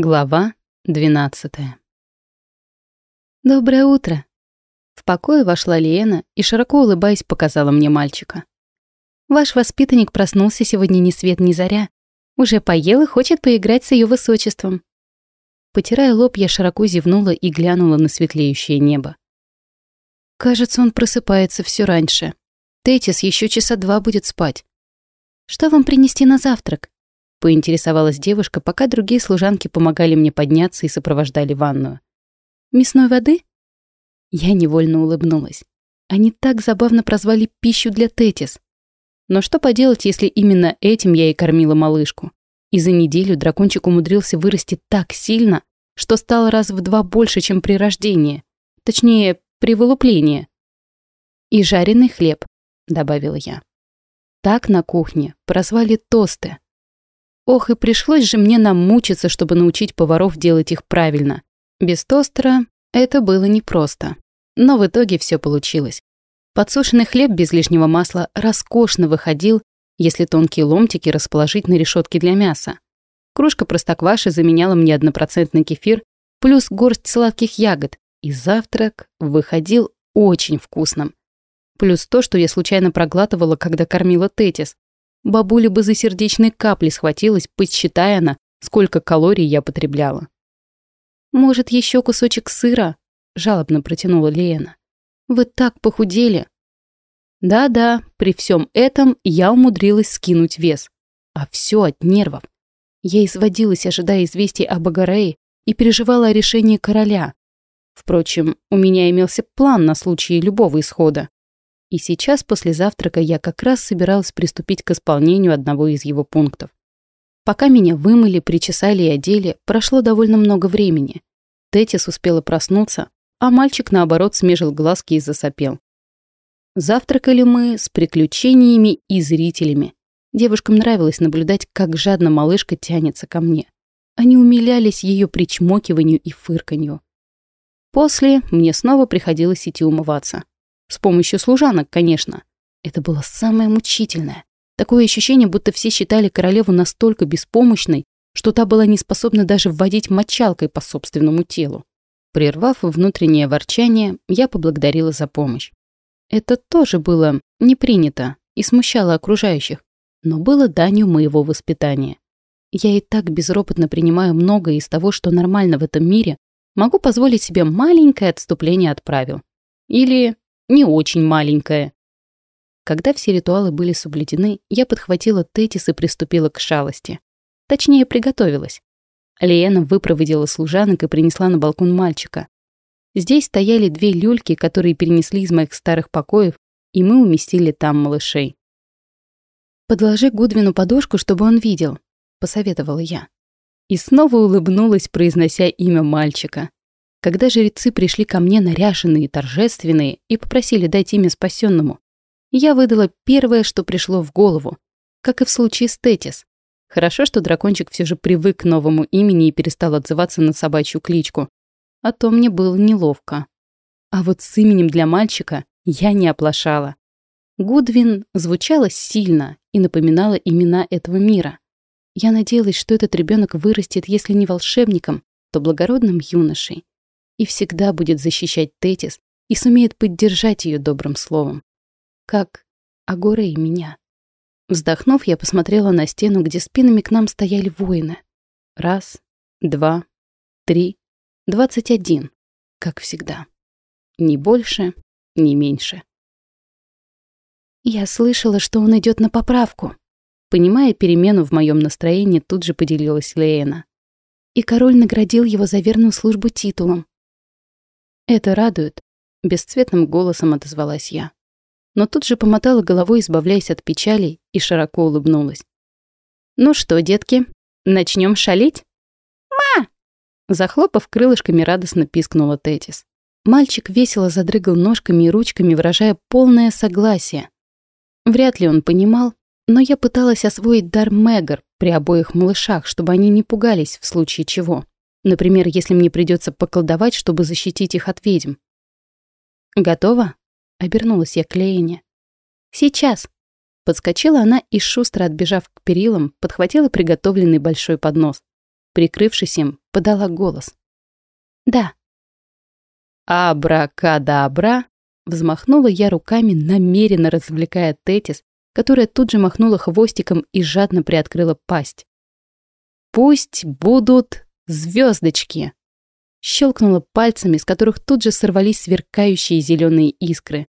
Глава 12 «Доброе утро!» В покое вошла Лена и, широко улыбаясь, показала мне мальчика. «Ваш воспитанник проснулся сегодня ни свет ни заря. Уже поел и хочет поиграть с ее высочеством». Потирая лоб, я широко зевнула и глянула на светлеющее небо. Кажется, он просыпается все раньше. Тетис еще часа два будет спать. «Что вам принести на завтрак?» Поинтересовалась девушка, пока другие служанки помогали мне подняться и сопровождали ванную. «Мясной воды?» Я невольно улыбнулась. Они так забавно прозвали пищу для Тетис. Но что поделать, если именно этим я и кормила малышку? И за неделю дракончик умудрился вырасти так сильно, что стал раз в два больше, чем при рождении. Точнее, при вылуплении. «И жареный хлеб», — добавила я. Так на кухне прозвали тосты. Ох, и пришлось же мне намучиться, чтобы научить поваров делать их правильно. Без тостера это было непросто. Но в итоге все получилось. Подсушенный хлеб без лишнего масла роскошно выходил, если тонкие ломтики расположить на решетке для мяса. Кружка простокваши заменяла мне однопроцентный кефир, плюс горсть сладких ягод, и завтрак выходил очень вкусным. Плюс то, что я случайно проглатывала, когда кормила Тетис. Бабуля бы за сердечные капли схватилась, подсчитая она, сколько калорий я потребляла. «Может, еще кусочек сыра?» — жалобно протянула Лена. «Вы так похудели!» Да-да, при всем этом я умудрилась скинуть вес. А все от нервов. Я изводилась, ожидая известий об Агарее, и переживала о решении короля. Впрочем, у меня имелся план на случай любого исхода. И сейчас после завтрака я как раз собиралась приступить к исполнению одного из его пунктов. Пока меня вымыли, причесали и одели, прошло довольно много времени. Тетис успела проснуться, а мальчик, наоборот, смежил глазки и засопел. Завтракали мы с приключениями и зрителями. Девушкам нравилось наблюдать, как жадно малышка тянется ко мне. Они умилялись ее причмокиванию и фырканью. После мне снова приходилось идти умываться. С помощью служанок, конечно. Это было самое мучительное. Такое ощущение, будто все считали королеву настолько беспомощной, что та была не способна даже вводить мочалкой по собственному телу. Прервав внутреннее ворчание, я поблагодарила за помощь. Это тоже было не принято и смущало окружающих, но было данью моего воспитания. Я и так безропотно принимаю многое из того, что нормально в этом мире, могу позволить себе маленькое отступление от правил. Или не очень маленькая. Когда все ритуалы были соблюдены, я подхватила Тетис и приступила к шалости. Точнее, приготовилась. Лиэна выпроводила служанок и принесла на балкон мальчика. Здесь стояли две люльки, которые перенесли из моих старых покоев, и мы уместили там малышей. «Подложи Гудвину подушку, чтобы он видел», — посоветовала я. И снова улыбнулась, произнося имя мальчика. Когда жрецы пришли ко мне наряженные и торжественные и попросили дать имя спасенному, я выдала первое, что пришло в голову, как и в случае с Тетис. Хорошо, что дракончик все же привык к новому имени и перестал отзываться на собачью кличку. А то мне было неловко. А вот с именем для мальчика я не оплошала. Гудвин звучало сильно и напоминала имена этого мира. Я надеялась, что этот ребенок вырастет, если не волшебником, то благородным юношей и всегда будет защищать Тетис и сумеет поддержать ее добрым словом. Как Агора и меня. Вздохнув, я посмотрела на стену, где спинами к нам стояли воины. Раз, два, три, двадцать один, как всегда. Ни больше, ни меньше. Я слышала, что он идет на поправку. Понимая перемену в моем настроении, тут же поделилась Лейна. И король наградил его за верную службу титулом. «Это радует», — бесцветным голосом отозвалась я. Но тут же помотала головой, избавляясь от печали, и широко улыбнулась. «Ну что, детки, начнем шалить?» «Ма!» Захлопав крылышками, радостно пискнула Тетис. Мальчик весело задрыгал ножками и ручками, выражая полное согласие. Вряд ли он понимал, но я пыталась освоить дар Мэгар при обоих малышах, чтобы они не пугались в случае чего. Например, если мне придется поколдовать, чтобы защитить их от ведьм. «Готова?» — обернулась я к Леяне. «Сейчас!» Подскочила она и, шустро отбежав к перилам, подхватила приготовленный большой поднос. прикрывшись им, подала голос. «Да». «Абракадабра!» Взмахнула я руками, намеренно развлекая Тетис, которая тут же махнула хвостиком и жадно приоткрыла пасть. «Пусть будут звездочки!» Щелкнула пальцами, с которых тут же сорвались сверкающие зеленые искры.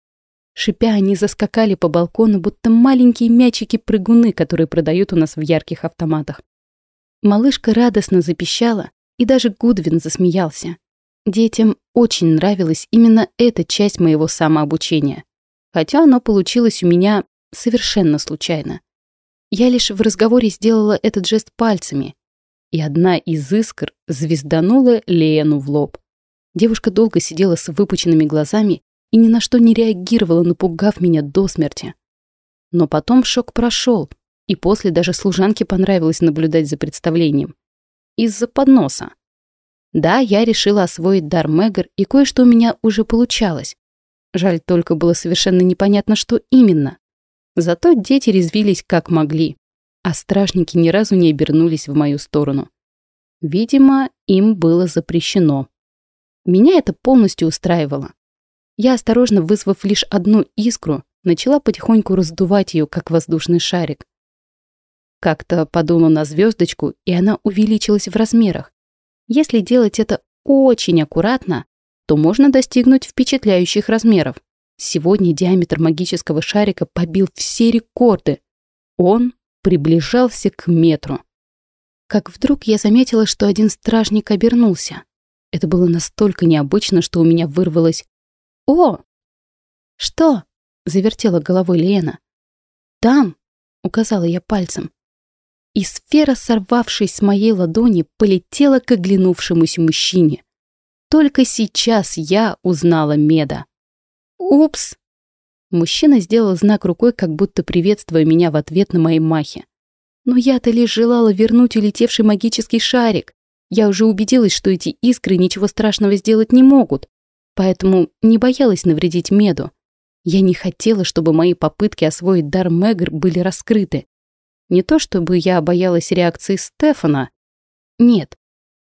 Шипя, они заскакали по балкону, будто маленькие мячики-прыгуны, которые продают у нас в ярких автоматах. Малышка радостно запищала, и даже Гудвин засмеялся. Детям очень нравилась именно эта часть моего самообучения. Хотя оно получилось у меня совершенно случайно. Я лишь в разговоре сделала этот жест пальцами, и одна из искр звезданула Лену в лоб. Девушка долго сидела с выпученными глазами и ни на что не реагировала, напугав меня до смерти. Но потом шок прошел, и после даже служанке понравилось наблюдать за представлением. Из-за подноса. Да, я решила освоить дар Мэгр, и кое-что у меня уже получалось. Жаль, только было совершенно непонятно, что именно. Зато дети резвились как могли, а стражники ни разу не обернулись в мою сторону. Видимо, им было запрещено. Меня это полностью устраивало. Я, осторожно вызвав лишь одну искру, начала потихоньку раздувать ее, как воздушный шарик. Как-то подула на звездочку, и она увеличилась в размерах. Если делать это очень аккуратно, то можно достигнуть впечатляющих размеров. Сегодня диаметр магического шарика побил все рекорды. Он приближался к метру. Как вдруг я заметила, что один стражник обернулся. Это было настолько необычно, что у меня вырвалось «О!» «Что?» — завертела головой Лена. «Там!» — указала я пальцем и сфера, сорвавшись с моей ладони, полетела к оглянувшемуся мужчине. Только сейчас я узнала Меда. «Упс!» Мужчина сделал знак рукой, как будто приветствуя меня в ответ на мои махи. Но я-то лишь желала вернуть улетевший магический шарик. Я уже убедилась, что эти искры ничего страшного сделать не могут, поэтому не боялась навредить Меду. Я не хотела, чтобы мои попытки освоить дар Мэгр были раскрыты. Не то чтобы я боялась реакции Стефана. Нет.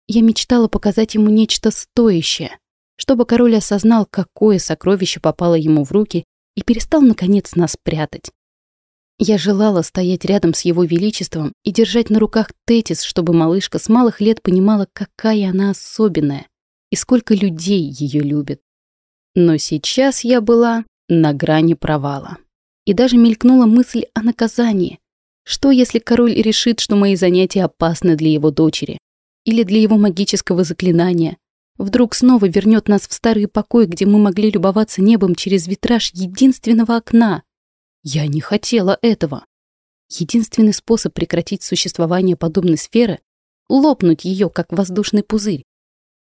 Я мечтала показать ему нечто стоящее, чтобы король осознал, какое сокровище попало ему в руки и перестал, наконец, нас прятать. Я желала стоять рядом с его величеством и держать на руках Тетис, чтобы малышка с малых лет понимала, какая она особенная и сколько людей ее любит. Но сейчас я была на грани провала. И даже мелькнула мысль о наказании, что, если король решит, что мои занятия опасны для его дочери? Или для его магического заклинания? Вдруг снова вернет нас в старый покой, где мы могли любоваться небом через витраж единственного окна? Я не хотела этого. Единственный способ прекратить существование подобной сферы — лопнуть ее, как воздушный пузырь.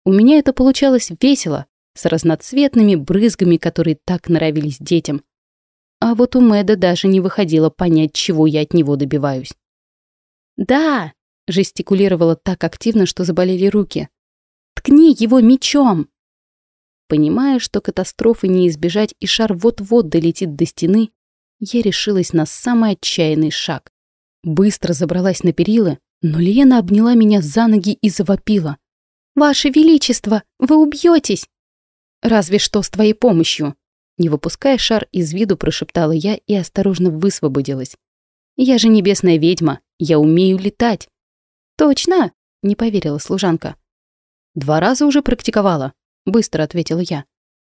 У меня это получалось весело, с разноцветными брызгами, которые так нравились детям. А вот у Мэда даже не выходило понять, чего я от него добиваюсь. «Да!» — жестикулировала так активно, что заболели руки. «Ткни его мечом!» Понимая, что катастрофы не избежать и шар вот-вот долетит до стены, я решилась на самый отчаянный шаг. Быстро забралась на перила, но Лена обняла меня за ноги и завопила. «Ваше Величество, вы убьетесь!» «Разве что с твоей помощью!» Не выпуская шар из виду, прошептала я и осторожно высвободилась. «Я же небесная ведьма, я умею летать». «Точно?» — не поверила служанка. «Два раза уже практиковала», — быстро ответила я.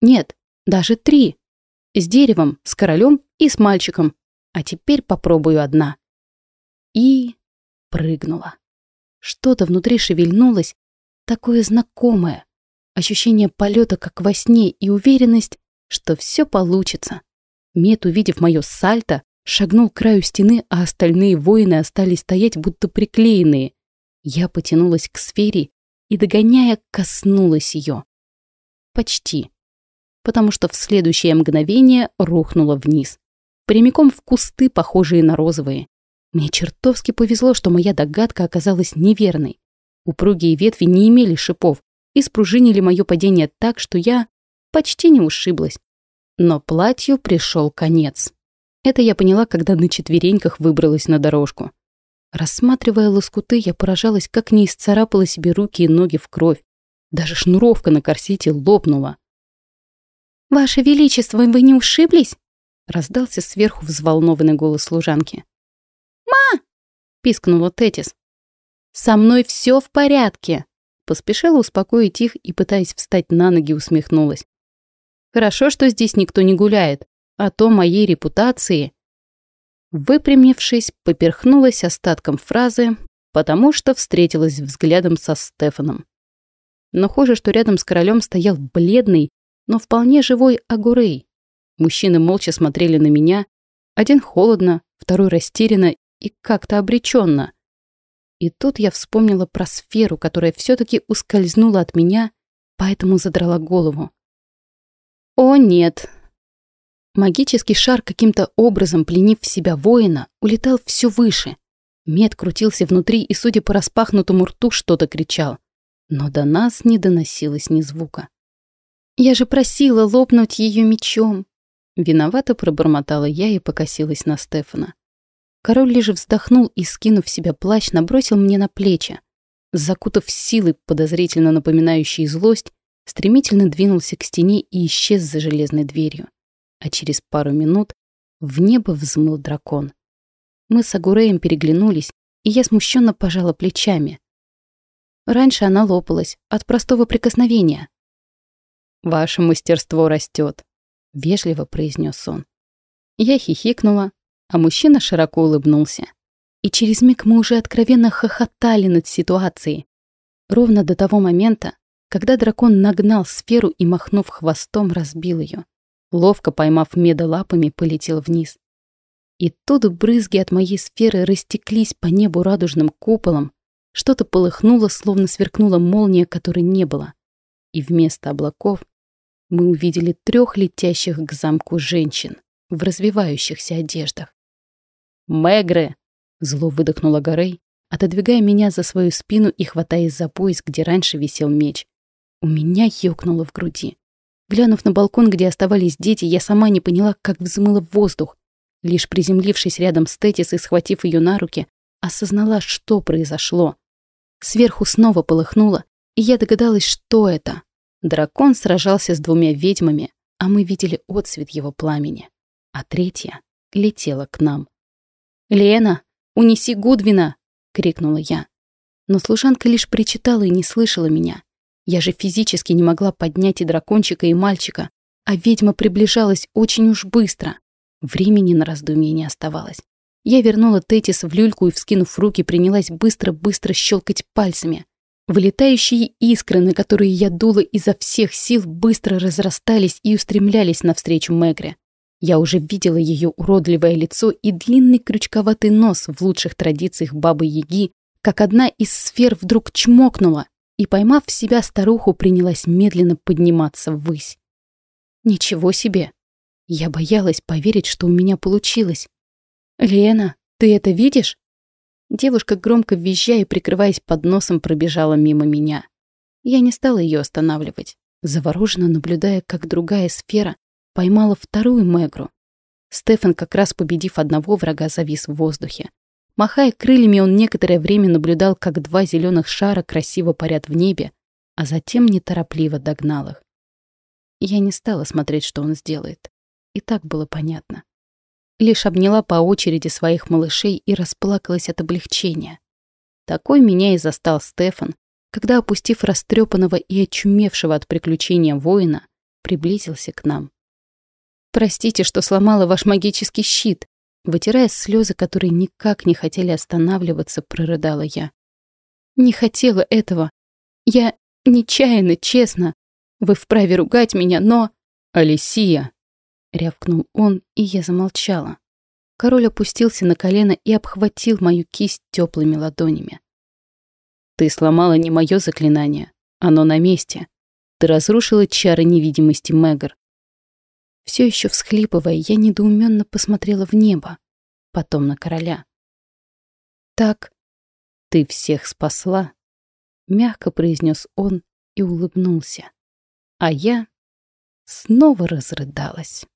«Нет, даже три. С деревом, с королем и с мальчиком. А теперь попробую одна». И прыгнула. Что-то внутри шевельнулось, такое знакомое. Ощущение полета, как во сне, и уверенность, что все получится. Мет, увидев мое сальто, шагнул к краю стены, а остальные воины остались стоять, будто приклеенные. Я потянулась к сфере и, догоняя, коснулась ее. Почти. Потому что в следующее мгновение рухнула вниз. Прямиком в кусты, похожие на розовые. Мне чертовски повезло, что моя догадка оказалась неверной. Упругие ветви не имели шипов и спружинили мое падение так, что я почти не ушиблась. Но платью пришел конец. Это я поняла, когда на четвереньках выбралась на дорожку. Рассматривая лоскуты, я поражалась, как не исцарапала себе руки и ноги в кровь. Даже шнуровка на корсете лопнула. «Ваше Величество, вы не ушиблись?» Раздался сверху взволнованный голос служанки. «Ма!» — пискнула Тетис. «Со мной все в порядке!» Поспешила успокоить их и, пытаясь встать на ноги, усмехнулась. «Хорошо, что здесь никто не гуляет, а то моей репутации...» Выпрямившись, поперхнулась остатком фразы, потому что встретилась взглядом со Стефаном. Но хуже, что рядом с королем стоял бледный, но вполне живой Агурей. Мужчины молча смотрели на меня, один холодно, второй растерянно и как-то обреченно. И тут я вспомнила про сферу, которая все-таки ускользнула от меня, поэтому задрала голову. О нет! Магический шар каким-то образом, пленив в себя воина, улетал все выше. Мед крутился внутри и, судя по распахнутому рту, что-то кричал. Но до нас не доносилось ни звука. «Я же просила лопнуть ее мечом!» Виновато пробормотала я и покосилась на Стефана. Король лишь вздохнул и, скинув себя плащ, набросил мне на плечи. Закутав силы, подозрительно напоминающие злость, стремительно двинулся к стене и исчез за железной дверью. А через пару минут в небо взмыл дракон. Мы с Агуреем переглянулись, и я смущенно пожала плечами. Раньше она лопалась от простого прикосновения. «Ваше мастерство растет», — вежливо произнес он. Я хихикнула, а мужчина широко улыбнулся. И через миг мы уже откровенно хохотали над ситуацией. Ровно до того момента, когда дракон нагнал сферу и, махнув хвостом, разбил ее. Ловко поймав меда лапами, полетел вниз. И тут брызги от моей сферы растеклись по небу радужным куполом, что-то полыхнуло, словно сверкнула молния, которой не было. И вместо облаков мы увидели трех летящих к замку женщин в развивающихся одеждах. «Мегры!» — зло выдохнула Горей, отодвигая меня за свою спину и хватаясь за пояс, где раньше висел меч. У меня ёкнуло в груди. Глянув на балкон, где оставались дети, я сама не поняла, как взмыла в воздух. Лишь приземлившись рядом с Тетис и схватив ее на руки, осознала, что произошло. Сверху снова полыхнуло, и я догадалась, что это. Дракон сражался с двумя ведьмами, а мы видели отсвет его пламени. А третья летела к нам. «Лена, унеси Гудвина!» — крикнула я. Но служанка лишь причитала и не слышала меня. Я же физически не могла поднять и дракончика, и мальчика, а ведьма приближалась очень уж быстро. Времени на раздумье не оставалось. Я вернула Тетис в люльку и, вскинув руки, принялась быстро-быстро щелкать пальцами. Вылетающие искры, на которые я дула изо всех сил, быстро разрастались и устремлялись навстречу Мегре. Я уже видела ее уродливое лицо и длинный крючковатый нос в лучших традициях Бабы-Яги, как одна из сфер вдруг чмокнула, и, поймав в себя старуху, принялась медленно подниматься ввысь. Ничего себе! Я боялась поверить, что у меня получилось. «Лена, ты это видишь?» Девушка, громко визжая и прикрываясь под носом, пробежала мимо меня. Я не стала ее останавливать, завороженно наблюдая, как другая сфера поймала вторую Мегру. Стефан, как раз победив одного врага, завис в воздухе. Махая крыльями, он некоторое время наблюдал, как два зеленых шара красиво парят в небе, а затем неторопливо догнал их. Я не стала смотреть, что он сделает. И так было понятно. Лишь обняла по очереди своих малышей и расплакалась от облегчения. Такой меня и застал Стефан, когда, опустив растрепанного и очумевшего от приключения воина, приблизился к нам. «Простите, что сломала ваш магический щит», Вытирая слезы, которые никак не хотели останавливаться, прорыдала я. «Не хотела этого. Я нечаянно, честно. Вы вправе ругать меня, но...» «Алисия!» — рявкнул он, и я замолчала. Король опустился на колено и обхватил мою кисть теплыми ладонями. «Ты сломала не мое заклинание. Оно на месте. Ты разрушила чары невидимости Мэгр. Все еще всхлипывая, я недоуменно посмотрела в небо, потом на короля. «Так, ты всех спасла», — мягко произнес он и улыбнулся. А я снова разрыдалась.